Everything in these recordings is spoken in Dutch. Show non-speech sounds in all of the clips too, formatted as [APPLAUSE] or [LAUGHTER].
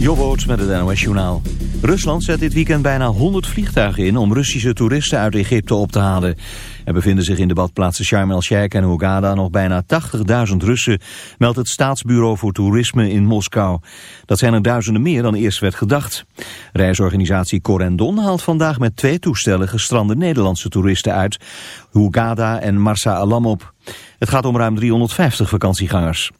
Jobboot met het NOS Journaal. Rusland zet dit weekend bijna 100 vliegtuigen in om Russische toeristen uit Egypte op te halen. Er bevinden zich in de badplaatsen Sharm el-Sheikh en Hurghada nog bijna 80.000 Russen, meldt het Staatsbureau voor Toerisme in Moskou. Dat zijn er duizenden meer dan eerst werd gedacht. Reisorganisatie Corendon haalt vandaag met twee toestellen gestrande Nederlandse toeristen uit, Hurghada en Marsa Alam op. Het gaat om ruim 350 vakantiegangers.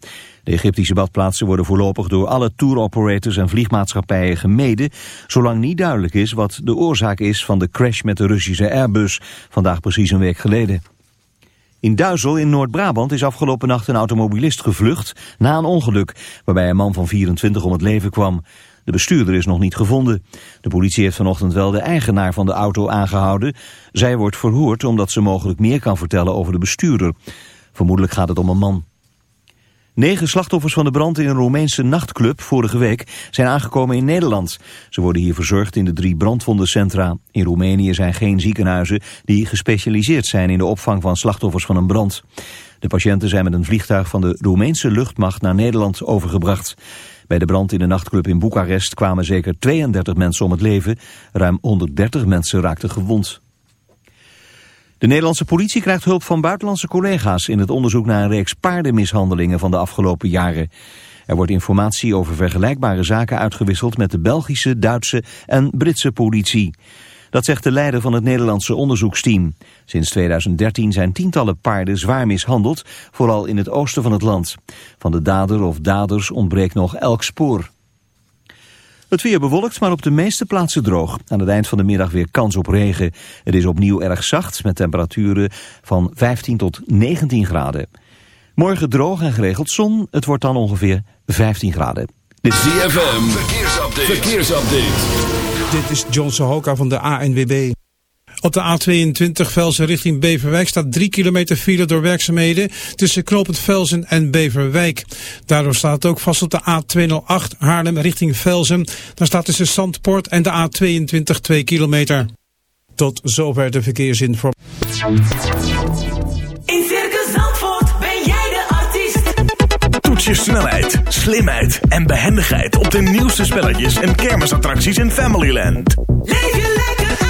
De Egyptische badplaatsen worden voorlopig door alle touroperators en vliegmaatschappijen gemeden, zolang niet duidelijk is wat de oorzaak is van de crash met de Russische Airbus, vandaag precies een week geleden. In Duizel in Noord-Brabant is afgelopen nacht een automobilist gevlucht na een ongeluk, waarbij een man van 24 om het leven kwam. De bestuurder is nog niet gevonden. De politie heeft vanochtend wel de eigenaar van de auto aangehouden. Zij wordt verhoord omdat ze mogelijk meer kan vertellen over de bestuurder. Vermoedelijk gaat het om een man. Negen slachtoffers van de brand in een Roemeense nachtclub vorige week zijn aangekomen in Nederland. Ze worden hier verzorgd in de drie brandwondencentra. In Roemenië zijn geen ziekenhuizen die gespecialiseerd zijn in de opvang van slachtoffers van een brand. De patiënten zijn met een vliegtuig van de Roemeense luchtmacht naar Nederland overgebracht. Bij de brand in de nachtclub in Boekarest kwamen zeker 32 mensen om het leven. Ruim 130 mensen raakten gewond. De Nederlandse politie krijgt hulp van buitenlandse collega's in het onderzoek naar een reeks paardenmishandelingen van de afgelopen jaren. Er wordt informatie over vergelijkbare zaken uitgewisseld met de Belgische, Duitse en Britse politie. Dat zegt de leider van het Nederlandse onderzoeksteam. Sinds 2013 zijn tientallen paarden zwaar mishandeld, vooral in het oosten van het land. Van de dader of daders ontbreekt nog elk spoor. Het weer bewolkt, maar op de meeste plaatsen droog. Aan het eind van de middag weer kans op regen. Het is opnieuw erg zacht met temperaturen van 15 tot 19 graden. Morgen droog en geregeld zon. Het wordt dan ongeveer 15 graden. Dit is ZFM. Verkeersupdate. Verkeersupdate. Dit is John Sohoka van de ANWB. Op de A22 Velsen richting Beverwijk staat 3 kilometer file door werkzaamheden tussen Knopend Velsen en Beverwijk. Daardoor staat het ook vast op de A208 Haarlem richting Velsen. Daar staat tussen Zandpoort en de A22 2 kilometer. Tot zover de verkeersinformatie. In Circus Zandvoort ben jij de artiest. Toets je snelheid, slimheid en behendigheid op de nieuwste spelletjes en kermisattracties in Familyland. Leef je lekker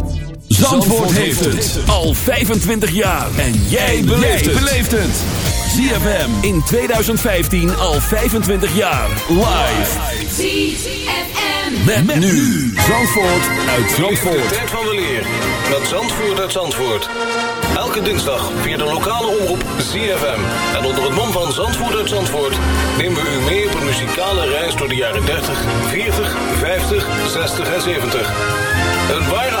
Zandvoort heeft het al 25 jaar. En jij beleeft het. ZFM in 2015 al 25 jaar. Live. ZFM. Met, met nu. Zandvoort uit Zandvoort. Tijd van weleer. Met Zandvoort uit Zandvoort. Elke dinsdag via de lokale omroep ZFM. En onder het mom van Zandvoort uit Zandvoort... nemen we u mee op een muzikale reis door de jaren 30, 40, 50, 60 en 70. Een ware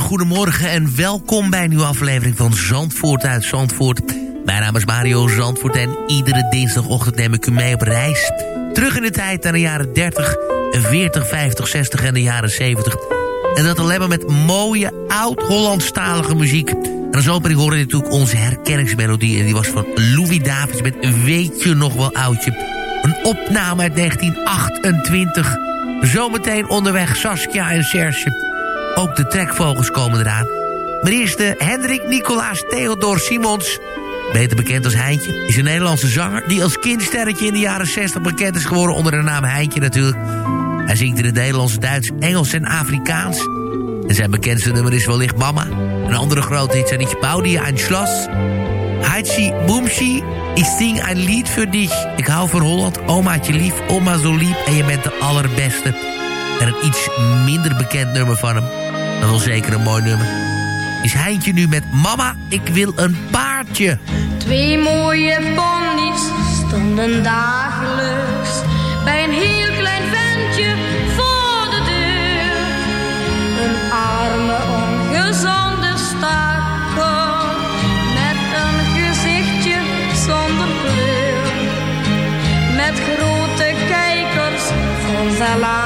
goedemorgen en welkom bij een nieuwe aflevering van Zandvoort uit Zandvoort. Mijn naam is Mario Zandvoort en iedere dinsdagochtend neem ik u mee op reis. Terug in de tijd naar de jaren 30, 40, 50, 60 en de jaren 70. En dat alleen maar met mooie, oud-Hollandstalige muziek. En als opening hoorde je natuurlijk onze herkenningsmelodie. En die was van Louis Davids met Weet je nog wel oudje. Een opname uit 1928. Zometeen onderweg Saskia en Serge. Ook de trekvogels komen eraan. Maar eerst de Hendrik Nicolaas Theodor Simons. Beter bekend als Heintje. Is een Nederlandse zanger die als kindsterretje in de jaren 60 bekend is geworden onder de naam Heintje natuurlijk. Hij zingt in het Nederlands, Duits, Engels en Afrikaans. En zijn bekendste nummer is wellicht Mama. Een andere grote hit zijn niet Boudia en Schloss. Heitsi Boomshi, ik zing een lied voor dich. Ik hou van Holland, omaatje lief, oma zo lief en je bent de allerbeste. En een iets minder bekend nummer van hem. Dat wel zeker een mooi nummer. Is Heintje nu met Mama, ik wil een paardje. Twee mooie ponies stonden dagelijks bij een heel klein ventje voor de deur. Een arme ongezonde stakker met een gezichtje zonder kleur. Met grote kijkers salade. Zijn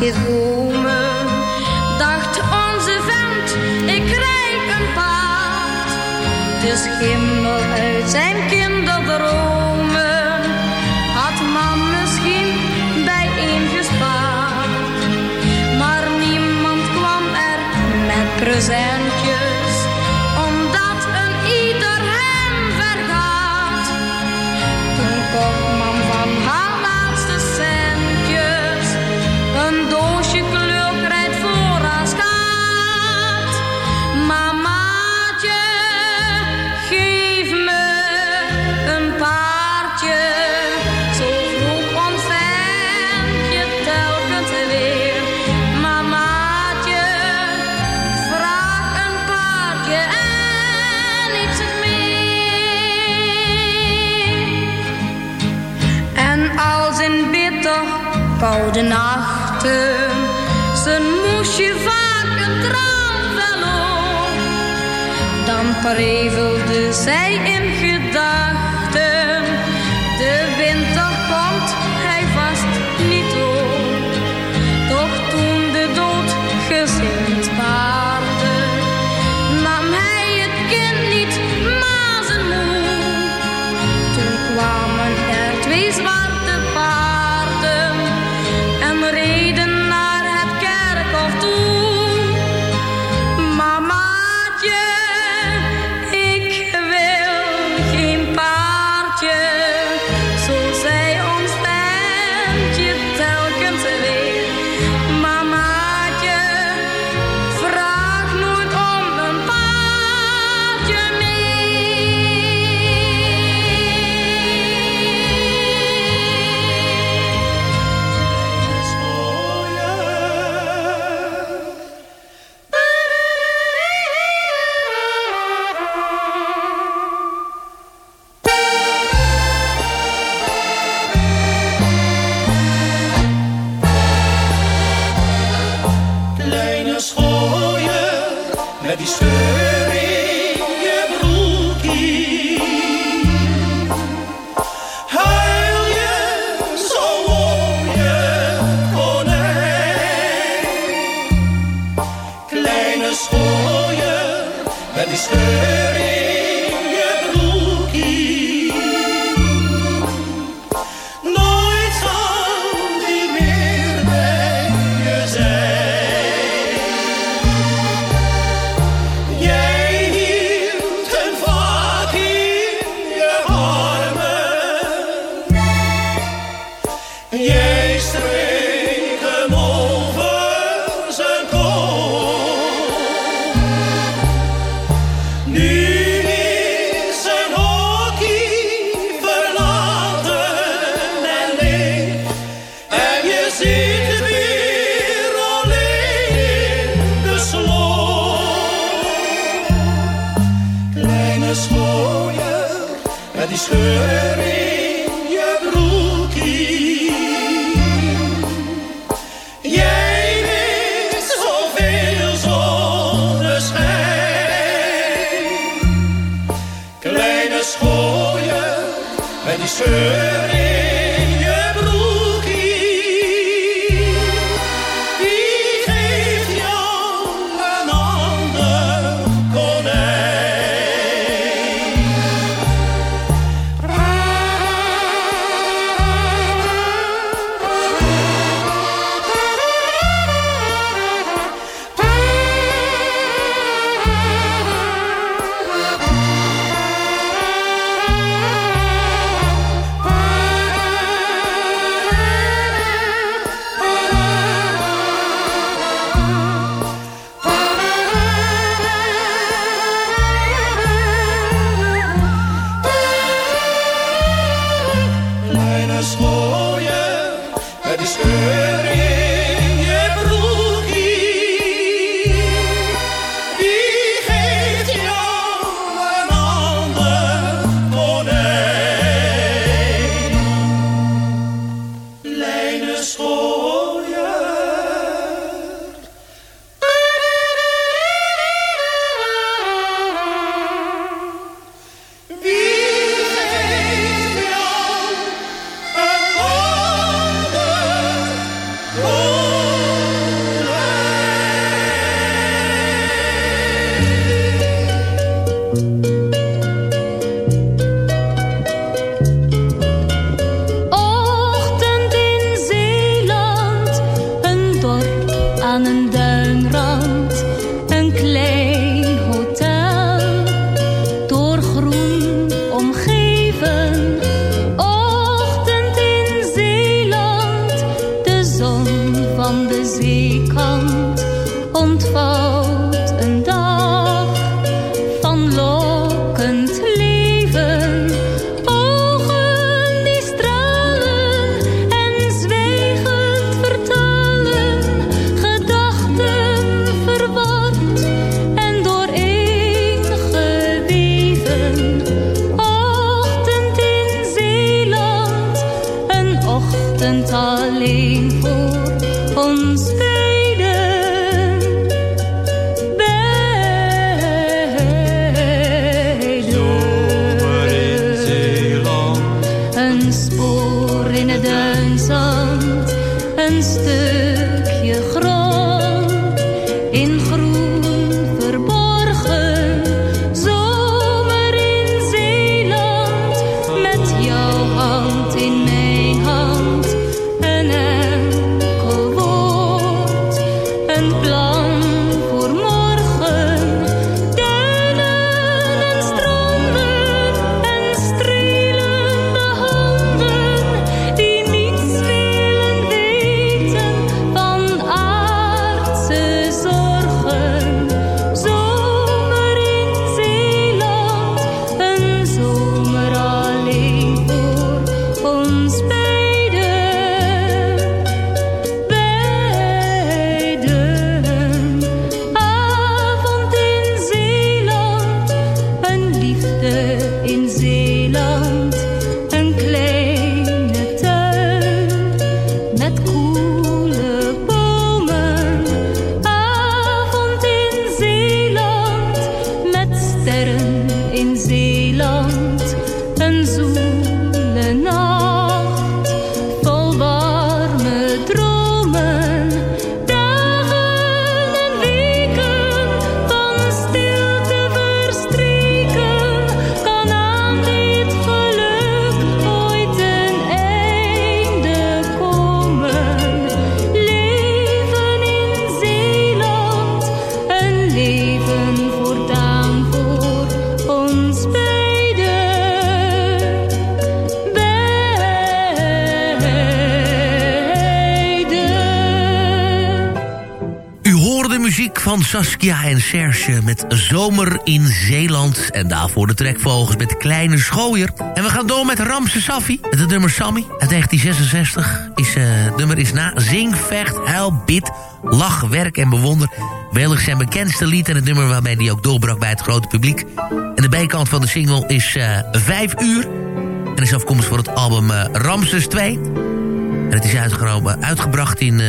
his. Dacht onze vent, ik krijg een paard. Dus geen koude nachten. Zijn moesje vaak een traan wel. Dan prevelde zij in gedachten Saskia en Serge met Zomer in Zeeland. En daarvoor de trekvogels met Kleine Schooier. En we gaan door met Ramse Safi. Met het nummer Sammy uit 1966. Is, eh, het nummer is na Zing, Vecht, Huil, Bid, Lach, Werk en Bewonder. Wellicht zijn bekendste lied en het nummer waarmee hij ook doorbrak bij het grote publiek. En de bijkant van de single is eh 5 uur. En is afkomstig voor het album eh, Ramses 2. En het is uitgebracht in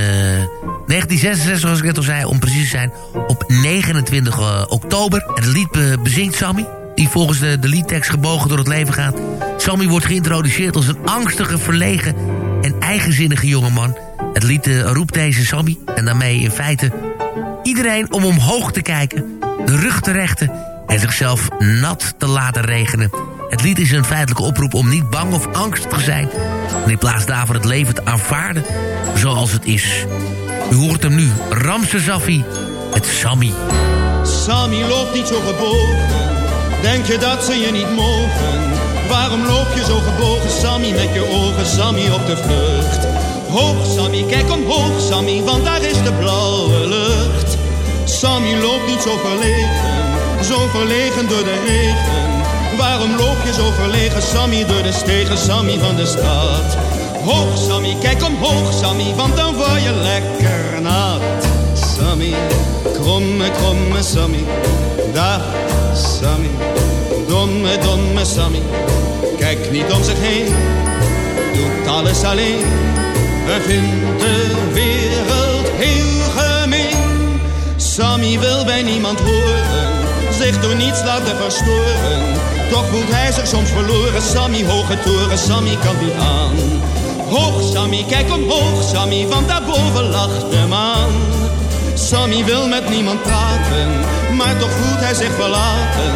1966, zoals ik net al zei, om precies te zijn, op 29 eh, oktober. En het lied be- bezingt Sammy, die volgens de, de liedtekst gebogen door het leven gaat. Sammy wordt geïntroduceerd als een angstige, verlegen en eigenzinnige jongeman. Het lied eh, roept deze Sammy, en daarmee in feite iedereen om omhoog te kijken, de rug te rechten en zichzelf nat te laten regenen. Het lied is een feitelijke oproep om niet bang of angstig te zijn... en in plaats daarvan het leven te aanvaarden zoals het is. U hoort hem nu, Ramse Zaffi, het Sammy. Sammy loopt niet zo gebogen, denk je dat ze je niet mogen? Waarom loop je zo gebogen, Sammy, met je ogen, Sammy, op de vlucht? Hoog, Sammy, kijk omhoog, Sammy, want daar is de blauwe lucht. Sammy loopt niet zo verlegen, zo verlegen door de regen. Waarom loop je zo verlegen, Sammy, door de stegen, Sammy van de stad? Hoog, Sammy, kijk omhoog, Sammy, want dan word je lekker nat. Sammy, kromme, kromme Sammy, dag Sammy, domme, domme Sammy. Kijk niet om zich heen, doet alles alleen en vindt de wereld heel gemeen. Sammy wil bij niemand horen, zich door niets laten verstoren. Toch voelt hij zich soms verloren, Sammy, hoge toren, Sammy kan niet aan. Hoog Sammy, kijk omhoog Sammy, want daarboven lacht de maan. Sammy wil met niemand praten, maar toch voelt hij zich verlaten.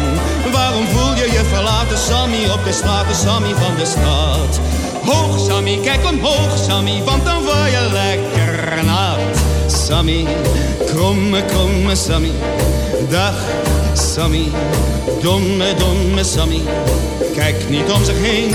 Waarom voel je je verlaten, Sammy, op de straten, Sammy van de stad? Hoog Sammy, kijk omhoog Sammy, want dan word je lekker nat. Sammy, kromme, kromme Sammy, dag Sammy, domme, domme Sammy. Kijk niet om zich heen,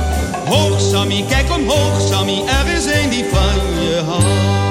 Hoog Sammy, kijk omhoog Sammy, er is een die van je houdt.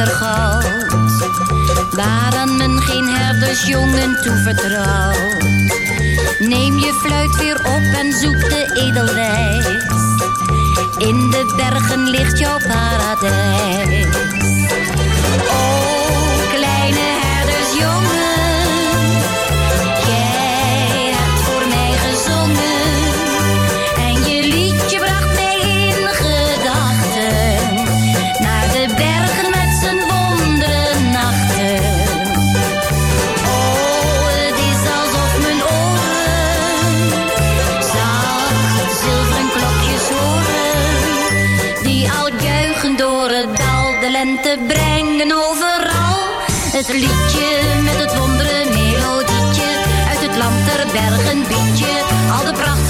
bittergoud. Waren men geen herdersjongen toevertrouwt. Neem je fluit weer op en zoek de edelwijs. In de bergen ligt jouw paradijs. O, oh, kleine herdersjongen. te brengen overal. Het liedje met het wondere melodietje, uit het land der bergen biedt je al de pracht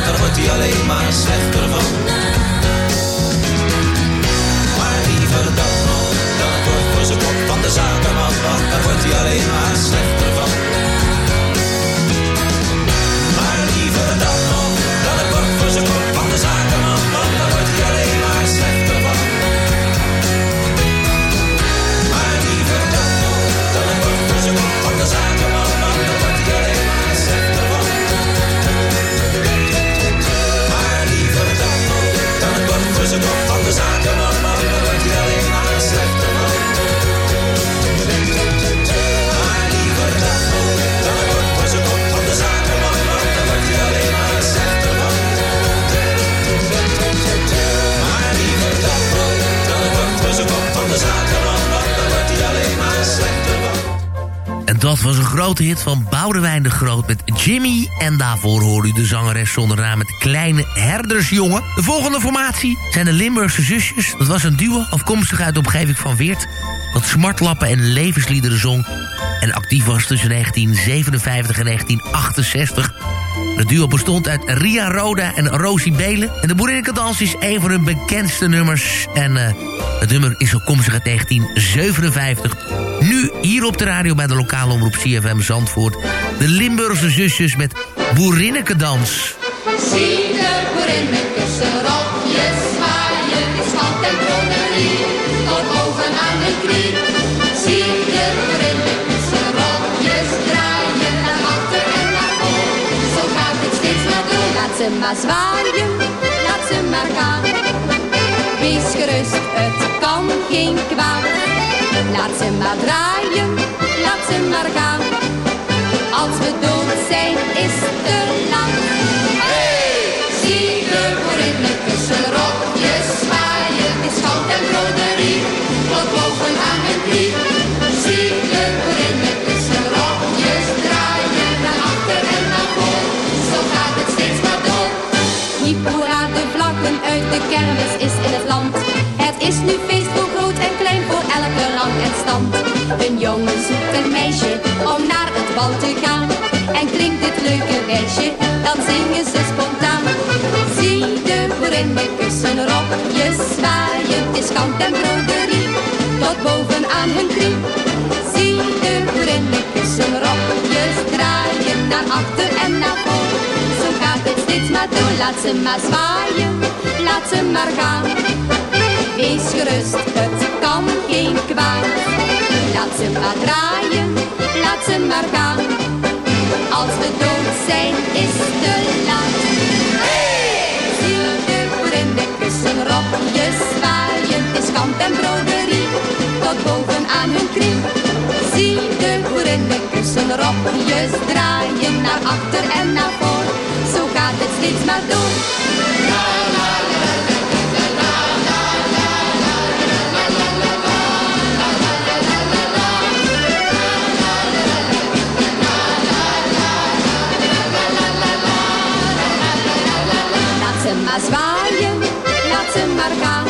want daar wordt hij alleen maar slechter van. Maar liever dat dan het bord voor zijn kop van de zakenman, want daar wordt hij alleen maar slechter van. Cause I know dat was een grote hit van Boudewijn de Groot met Jimmy. En daarvoor hoorde u de zangeres zonder naam met Kleine Herdersjongen. De volgende formatie zijn de Limburgse zusjes. Dat was een duo afkomstig uit de omgeving van Weert. Dat smartlappen en levensliederen zong. En actief was tussen 1957 en 1968. Het duo bestond uit Ria Roda en Rosie Belen. En de Boerinnekadans is een van hun bekendste nummers. En eh, het nummer is afkomstig uit 1957. Nu hier op de radio bij de lokale omroep CFM Zandvoort. De Limburgse zusjes met Boerinnekadans. Zie de boerinnetjes rokjes zwaaien, is hand en tot boven aan de knie. Zie de ze maar zwaaien, laat ze maar gaan. Wees gerust, het kan geen kwaad. Laat ze maar draaien, laat ze maar gaan. Als we dood zijn, is het de kermis is in het land. Het is nu feest voor groot en klein, voor elke rang en stand. Een jongen zoekt een meisje om naar het bal te gaan. En klinkt dit leuke wijsje, dan zingen ze spontaan. Zie de boerinnetjes hun rokjes zwaaien, is kant en broderie, tot boven aan hun knie. Zie de boerinnetjes hun rokjes draaien, naar achter laat ze maar zwaaien, laat ze maar gaan. Wees gerust, het kan geen kwaad. Laat ze maar draaien, laat ze maar gaan. Als we dood zijn, is te laat. Hey! Zie de hun rokjes zwaaien, is kant en broderie, tot boven aan hun knie. Zie de boerinnetjes hun rokjes draaien, naar achter en naar voor laat het steeds maar doen. Laat ze maar zwaaien, laat ze maar gaan.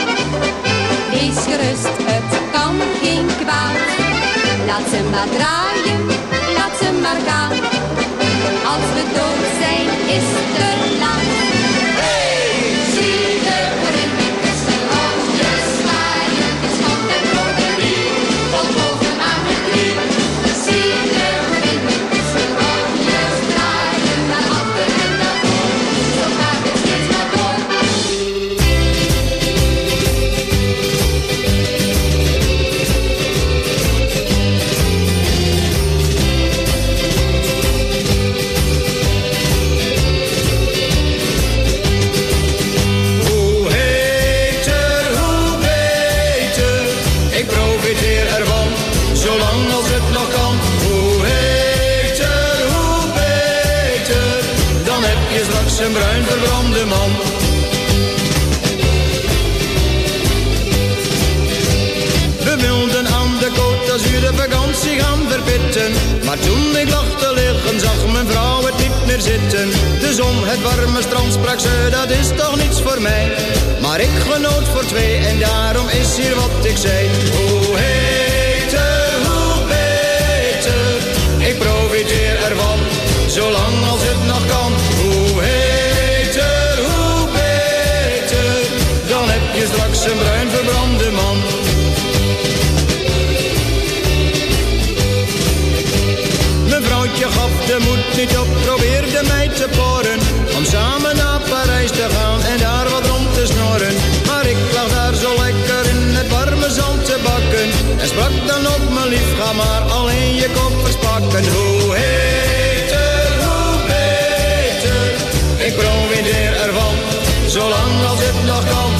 Wees gerust, het kan geen kwaad. Laat ze maar draaien, laat ze maar gaan als we dood zijn, is te laat. Verbrande man. We wilden aan de Côte de vakantie gaan verpitten. Maar toen ik lag te liggen, zag mijn vrouw het niet meer zitten. De zon, het warme strand, sprak ze, dat is toch niets voor mij. Maar ik genoot voor twee en daarom is hier wat ik zei. Hoe heter, hoe beter, ik profiteer ervan, zolang de moed niet op, probeerde mij te poren. Om samen naar Parijs te gaan en daar wat rond te snoren. Maar ik lag daar zo lekker in het warme zand te bakken. En sprak dan op mijn lief, ga maar alleen je koffers pakken. Hoe heter, hoe beter, ik profiteer ervan. Zolang als het nog kan.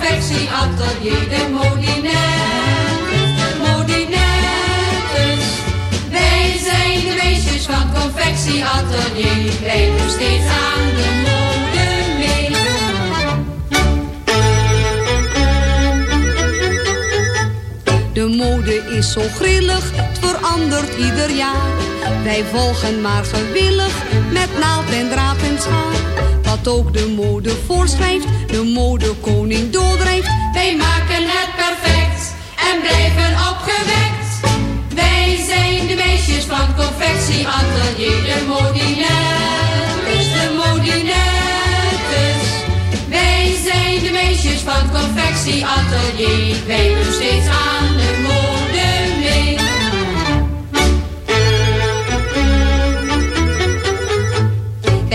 van het confectieatelier, de modinettes, modinettes. Wij zijn de meisjes van het confectieatelier, wij doen steeds aan de mode mee. De mode is zo grillig, het verandert ieder jaar. Wij volgen maar gewillig, met naald en draad en schaar. Wat ook de mode voorschrijft, de modekoning doordrijft. Wij maken het perfect en blijven opgewekt. Wij zijn de meisjes van het confectieatelier, de modinettes, de modinettes. Wij zijn de meisjes van het confectieatelier, wij doen steeds aan de mode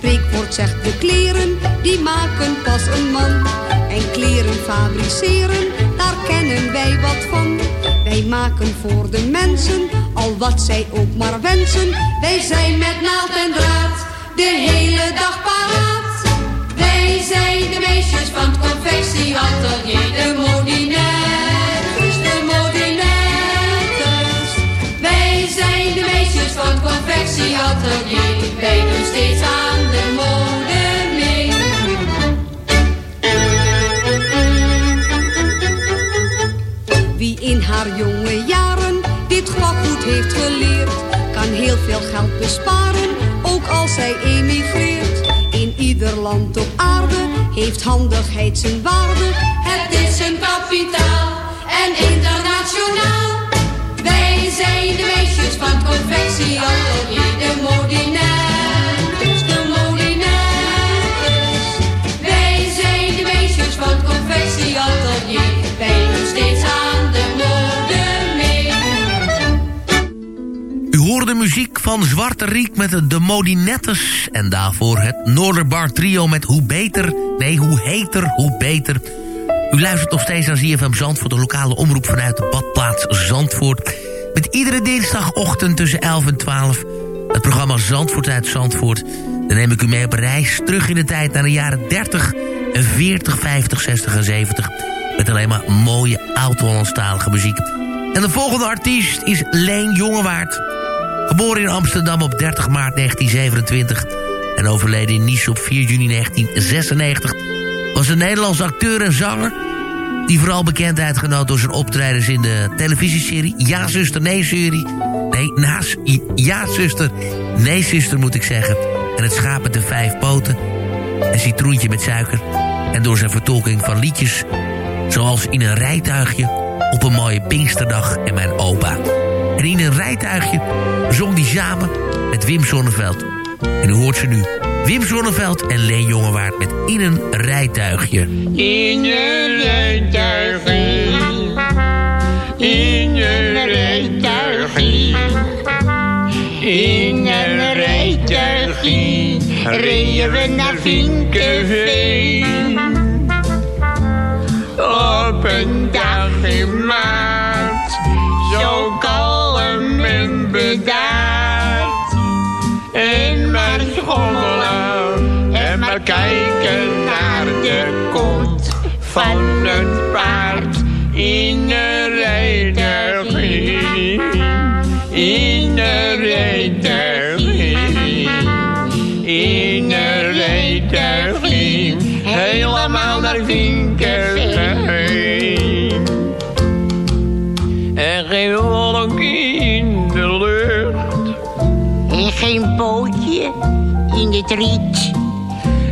spreekwoord zegt de kleren, die maken pas een man. En kleren fabriceren, daar kennen wij wat van. Wij maken voor de mensen, al wat zij ook maar wensen. Wij zijn met naald en draad, de hele dag paraat. Wij zijn de meisjes van het confectieatelier, de modinettes, atelier. Wij doen steeds aan de mode mee. Wie in haar jonge jaren dit goed heeft geleerd, kan heel veel geld besparen, ook als zij emigreert. In ieder land op aarde heeft handigheid zijn waarde. Het is een kapitaal en internationaal. Zijn de meisjes van het confectieatelier, de modinettes, de modinettes. Wij zijn de meisjes van het confectieatelier, wij doen steeds aan de mode mee. U hoorde muziek van Zwarte Riek met de, de Modinettes. En daarvoor het Noorderbar Trio met Hoe Beter. Nee, Hoe Heter, Hoe Beter. U luistert nog steeds naar ZFM Zandvoort, de lokale omroep vanuit de badplaats Zandvoort. Met iedere dinsdagochtend tussen 11 en 12 het programma Zandvoort uit Zandvoort. Dan neem ik u mee op reis terug in de tijd naar de jaren 30, 40, 50, 60 en 70. Met alleen maar mooie oud-Hollandstalige muziek. En de volgende artiest is Leen Jongewaard. Geboren in Amsterdam op 30 maart 1927 en overleden in Nice op 4 juni 1996... was een Nederlandse acteur en zanger... die vooral bekendheid genoot door zijn optredens in de televisieserie... Ja, zuster, nee, serie. Nee, naast, ja, zuster, nee, zuster moet ik zeggen. En het schaap met de vijf poten. En citroentje met suiker. En door zijn vertolking van liedjes... zoals in een rijtuigje op een mooie Pinksterdag en mijn opa. En in een rijtuigje zong die samen met Wim Sonneveld. En u hoort ze nu. Wim Sonneveld en Leen Jongewaard met In een rijtuigje. In een rijtuigje, in een rijtuigje, in een rijtuigje, reden we naar Vinkenveen. Op een dag in maart, zo kalm en bedaard. En maar maar kijken naar de kont van het paard in een rijtuigje. In een rijtuigje. In een rijtuigje. Helemaal naar Vinkenveen. En geen wolk in de lucht. En geen bootje in het riet.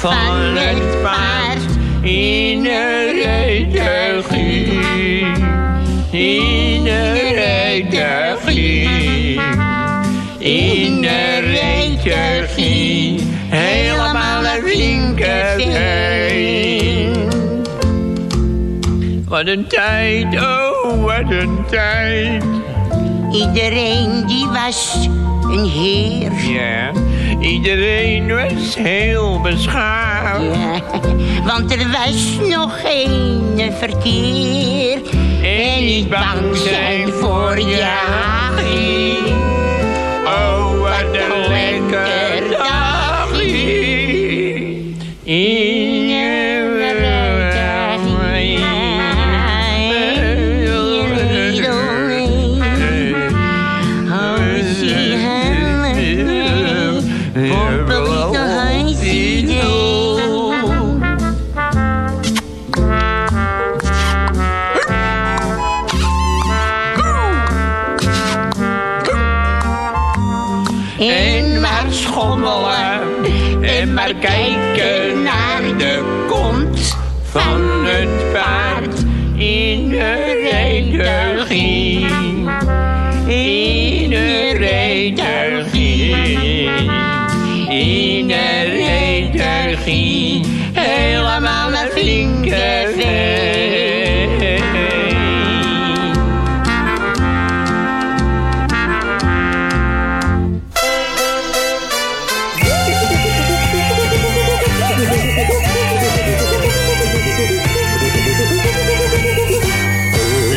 Van het paard. In een rijtuigje. In een rijtuigje. In een rijtuigje. Helemaal Vinkenveen. Wat een tijd, oh wat een tijd. Iedereen die was een heer. Ja, iedereen was heel beschaafd. Ja, [LAUGHS] want er was nog geen verkeer. En niet bang zijn voor jagen. Oh, wat een lekker dagje. Rijtuigje. Helemaal een flinke.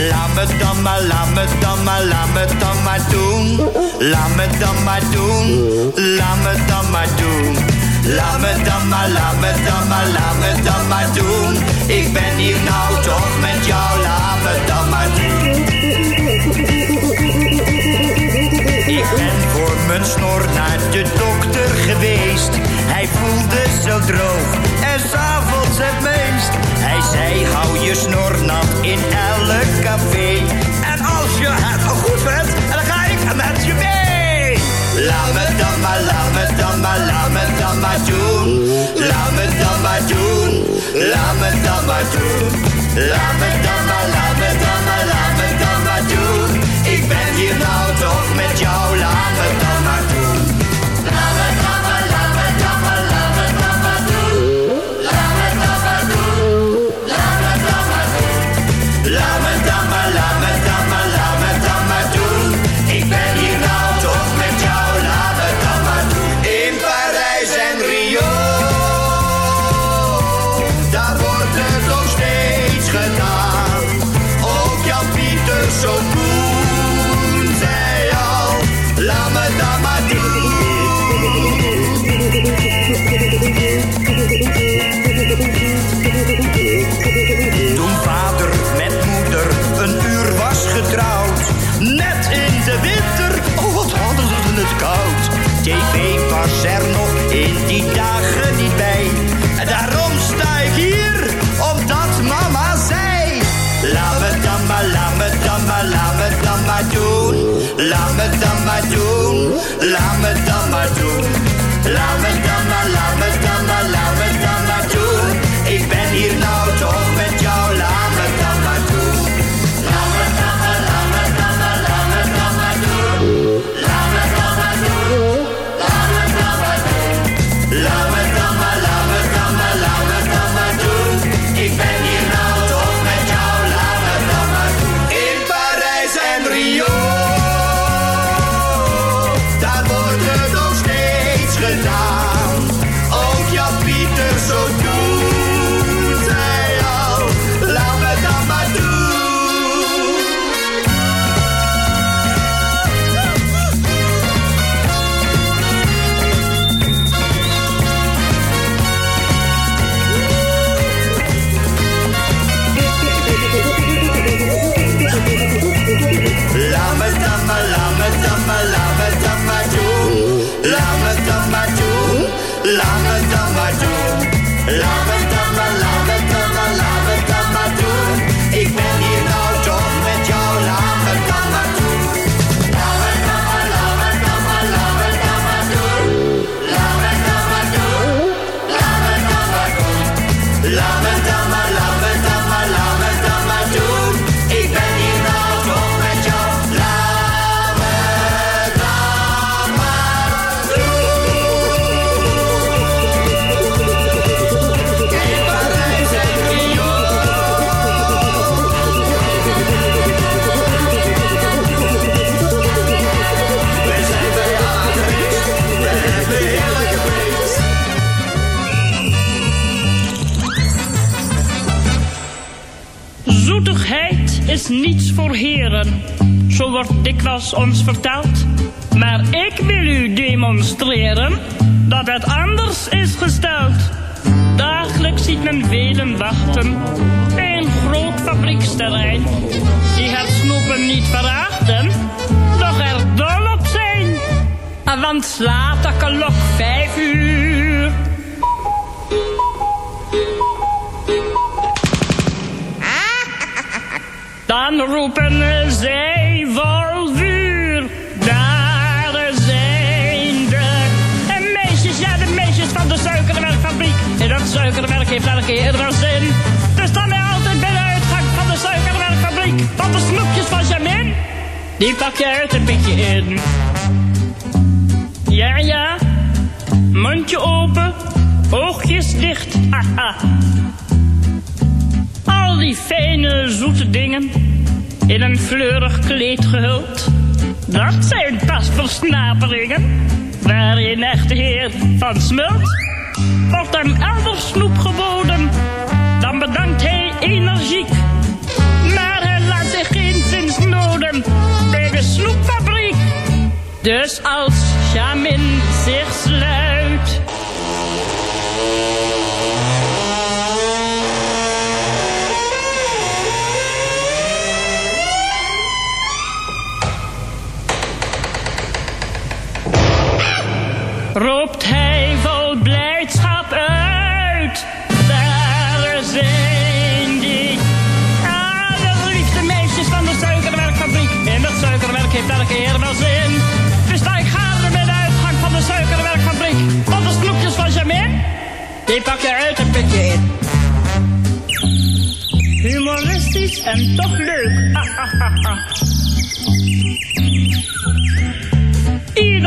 Laat me dan maar, laat me dan maar, laat me dan maar doen. Laat me dan maar doen. Laat me dan maar doen. Laat me dan maar, laat me dan maar, laat me dan maar doen. Ik ben hier nou toch met jou, laat me dan maar doen. Ik ben voor mijn snor naar de dokter geweest. Hij voelde zo droog en s'avonds het meest. Hij zei, hou je snor nat in elk café. En als je het goed vindt, dan ga ik met je mee. Laat me dan maar, laat me dan maar, laat me dan maar doen. Laat me dan maar doen. Laat me dan maar doen. Laat me dan maar, laat me dan maar, voor heren, zo wordt dikwijls ons verteld. Maar ik wil u demonstreren dat het anders is gesteld. Dagelijks ziet men velen wachten bij groot fabrieksterrein. Die het snoepen niet verachten, doch er dol op zijn. Want slaat de klok vijf uur. dan roepen zij vol vuur. Daar zijn de en meisjes, ja de meisjes van de suikerwerkfabriek. En dat suikerwerk heeft elke eerder zin. Dus dan ben altijd bij de uitgang van de suikerwerkfabriek. Want de snoepjes van Jamin, die pak je uit een beetje in. Ja, ja, mondje open, oogjes dicht, haha. Al die fijne, zoete dingen, in een fleurig kleed gehuld. Dat zijn pas versnaperingen, waar een echte heer van smult. Wordt hem elders snoep geboden, dan bedankt hij energiek. Maar hij laat zich geen zins noden bij de snoepfabriek. Dus als Jamin zich sluit... roept hij vol blijdschap uit. Daar zijn die allerliefste meisjes van de suikerwerkfabriek. En dat suikerwerk heeft elke keer wel zin. Dus sta ik bij de uitgang van de suikerwerkfabriek. Want de snoepjes van Jamin, die pak je uit een putje in. Humoristisch en toch leuk. [LAUGHS]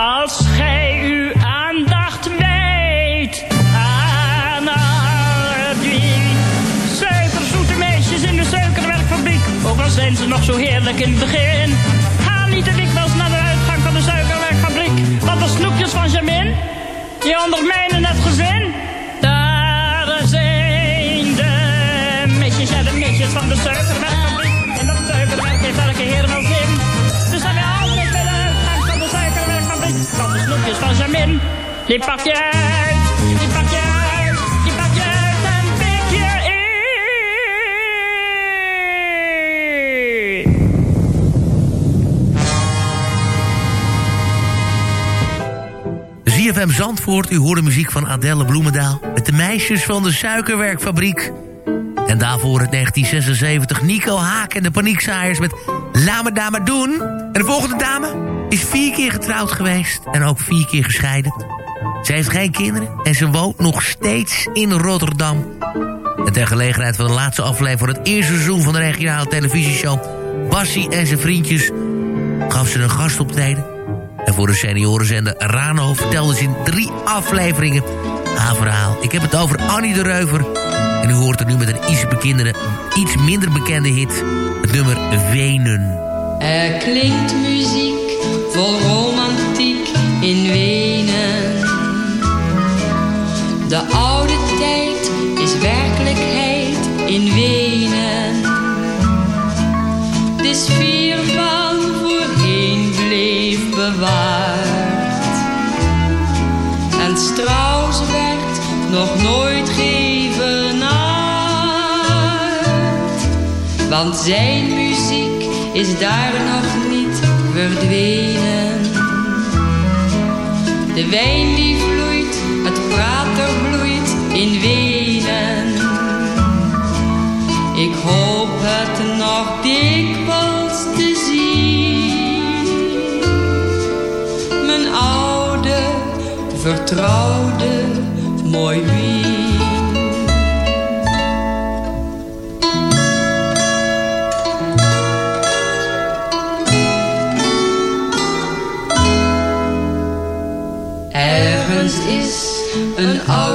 Als gij uw aandacht wijdt aan al die suikerzoete meisjes in de suikerwerkfabriek. Ook al zijn ze nog zo heerlijk in het begin. Ga niet te dikwijls naar de uitgang van de suikerwerkfabriek. Want de snoepjes van Jamin, die ondermijnen het gezin. Daar zijn de meisjes, ja de meisjes van de suikerwerkfabriek. Snoepjes van Jamin, die pak je die pak je uit, die pak je uit en pik je in. ZFM Zandvoort, u hoorde muziek van Adelle Bloemendaal... met de meisjes van de suikerwerkfabriek. En daarvoor het 1976 Nico Haak en de Paniekzaaiers met La me dame doen. En de volgende dame is vier keer getrouwd geweest en ook vier keer gescheiden. Ze heeft geen kinderen en ze woont nog steeds in Rotterdam. En ter gelegenheid van de laatste aflevering van het eerste seizoen van de regionale televisieshow... Bassie en zijn vriendjes gaf ze een gastoptreden. En voor de seniorenzender Rano vertelde ze in drie afleveringen haar verhaal. Ik heb het over Annie de Reuver. En u hoort er nu met een iets, bekendere, iets minder bekende hit. Het nummer Wenen. Er klinkt muziek vol romantiek in Wenen. De oude tijd is werkelijkheid in Wenen. De sfeer van voorheen bleef bewaard. En Strauss werd nog nooit geëvenaard. Want zijn muziek is daar nog niet verdwenen. De wijn die vloeit, het prater bloeit in Wenen. Ik hoop het nog dikwijls te zien. Mijn oude, vertrouwde, mooi Wien.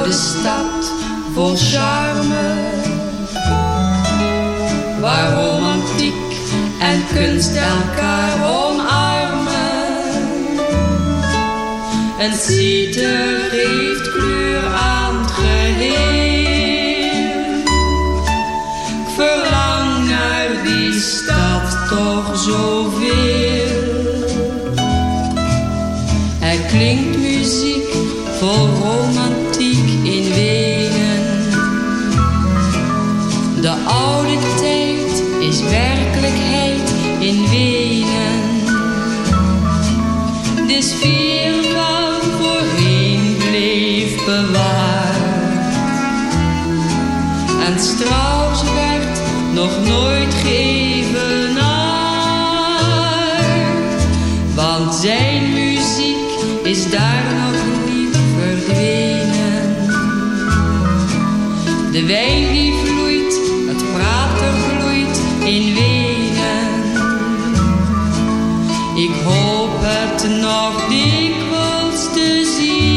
Oude stad vol charme. Waar romantiek en kunst elkaar omarmen. En citer geeft kleur aan het geheel. Ik verlang naar die stad toch zoveel. Er klinkt muziek vol is daar nog niet verdwenen. De wijn die vloeit, het praten vloeit in Wenen. Ik hoop het nog dikwijls te zien.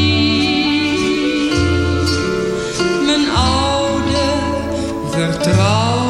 Mijn oude, vertrouwde,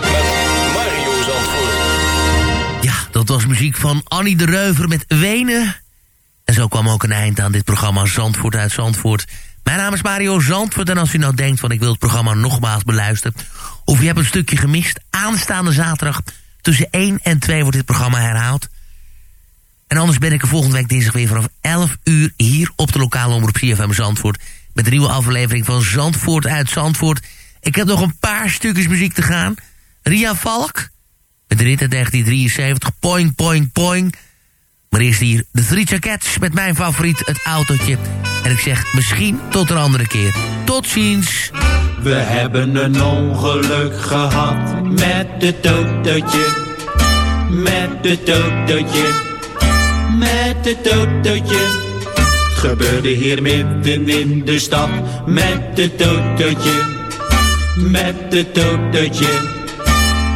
was muziek van Annie de Reuver met Wenen. En zo kwam ook een eind aan dit programma Zandvoort uit Zandvoort. Mijn naam is Mario Zandvoort en als u nou denkt van ik wil het programma nogmaals beluisteren... of u hebt een stukje gemist, aanstaande zaterdag tussen 1 en 2 wordt dit programma herhaald. En anders ben ik er volgende week dinsdag weer vanaf 11 uur hier op de lokale omroep CFM Zandvoort... met een nieuwe aflevering van Zandvoort uit Zandvoort. Ik heb nog een paar stukjes muziek te gaan. Ria Valk, de rit uit 1973, Poing Poing Poing... Maar eerst hier de Three Jackets met mijn favoriet, het autootje. En ik zeg misschien tot een andere keer. Tot ziens. We hebben een ongeluk gehad met het autootje. Met het autootje. Met het autootje. Het gebeurde hier midden in de stad. Met het autootje. Met het autootje.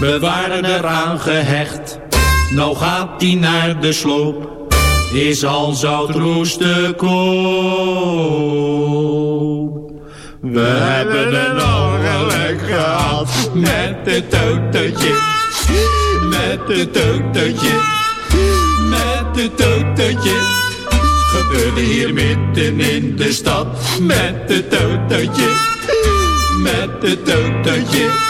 we waren eraan gehecht. Nou gaat die naar de sloop, is al zout roest koop. We hebben een ongeluk gehad. Met het autootje, met het autootje, met het autootje. Gebeurde hier midden in de stad. Met het autootje, met het autootje,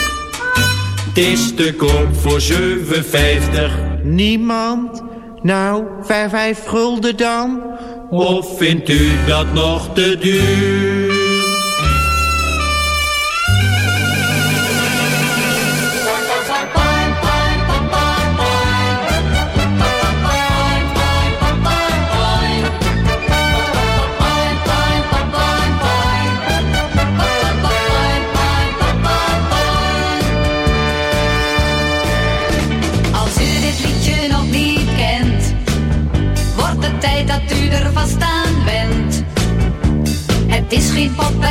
Het is te koop voor 7,50. Niemand? Nou, 5, 5 gulden dan? Of vindt u dat nog te duur? Lollipop